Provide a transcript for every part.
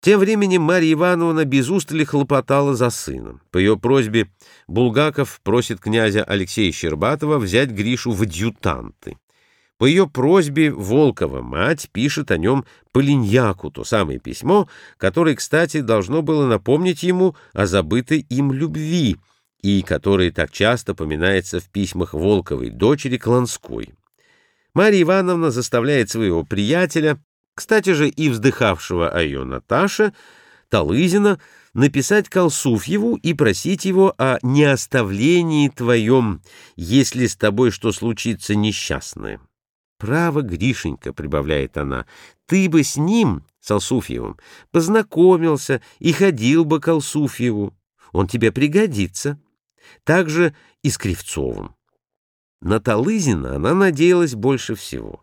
Тем временем Марья Ивановна без устали хлопотала за сыном. По ее просьбе Булгаков просит князя Алексея Щербатова взять Гришу в адъютанты. По ее просьбе Волкова мать пишет о нем Полиньяку то самое письмо, которое, кстати, должно было напомнить ему о забытой им любви и которое так часто поминается в письмах Волковой дочери Кланской. Марья Ивановна заставляет своего приятеля кстати же, и вздыхавшего о ее Наташе, Талызина, написать Колсуфьеву и просить его о неоставлении твоем, если с тобой что случится несчастное. «Право, Гришенька», — прибавляет она, — «ты бы с ним, с Алсуфьевым, познакомился и ходил бы к Алсуфьеву. Он тебе пригодится. Так же и с Кривцовым». На Талызина она надеялась больше всего.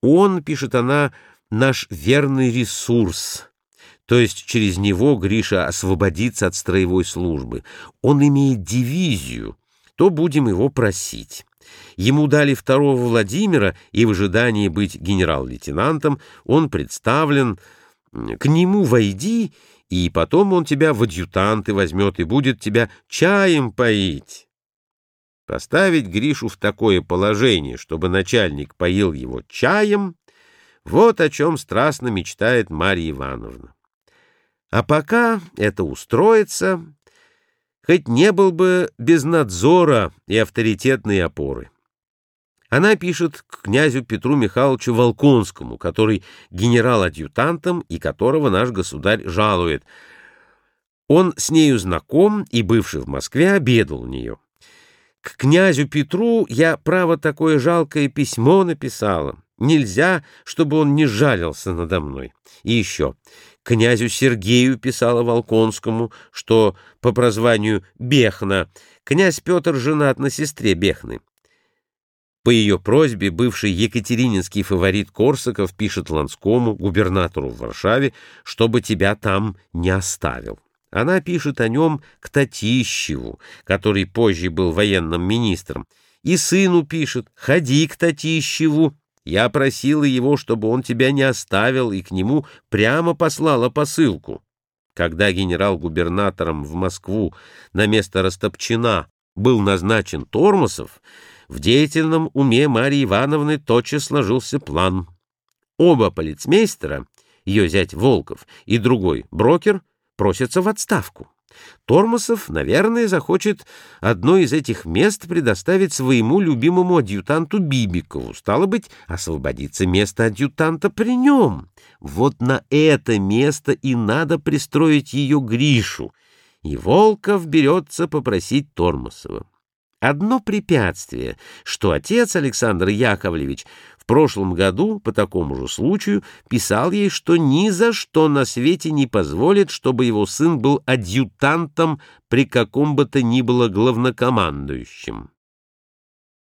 Он, пишет она, — наш верный ресурс, то есть через него Гриша освободится от строевой службы. Он имеет дивизию, то будем его просить. Ему дали второго Владимира, и в ожидании быть генерал-лейтенантом он представлен. К нему войди, и потом он тебя в адъютанты возьмет и будет тебя чаем поить. Поставить Гришу в такое положение, чтобы начальник поил его чаем, вот о чем страстно мечтает Марья Ивановна. А пока это устроится, хоть не был бы без надзора и авторитетной опоры. Она пишет к князю Петру Михайловичу Волконскому, который генерал-адъютантом и которого наш государь жалует. Он с нею знаком и, бывший в Москве, обедал у нее. К князю Петру я, право, такое жалкое письмо написала. Нельзя, чтобы он не жалился надо мной. И еще. Князю Сергею писала Волконскому, что по прозванию Бехна князь Петр женат на сестре Бехны. По ее просьбе бывший екатерининский фаворит Корсаков пишет Ланскому, губернатору в Варшаве, чтобы тебя там не оставил. Она пишет о нем к Татищеву, который позже был военным министром, и сыну пишет «Ходи к Татищеву, я просила его, чтобы он тебя не оставил, и к нему прямо послала посылку. Когда генерал-губернатором в Москву на место Растопчина был назначен Тормосов, в деятельном уме Марии Ивановны тотчас сложился план. Оба полицмейстера, ее зять Волков и другой брокер, просятся в отставку. Тормосов, наверное, захочет одно из этих мест предоставить своему любимому адъютанту Бибикову. Стало быть, освободится место адъютанта при нем. Вот на это место и надо пристроить ее Гришу. И Волков берется попросить Тормосова. Одно препятствие, что отец Александр Яковлевич в прошлом году по такому же случаю писал ей, что ни за что на свете не позволит, чтобы его сын был адъютантом при каком бы то ни было главнокомандующем.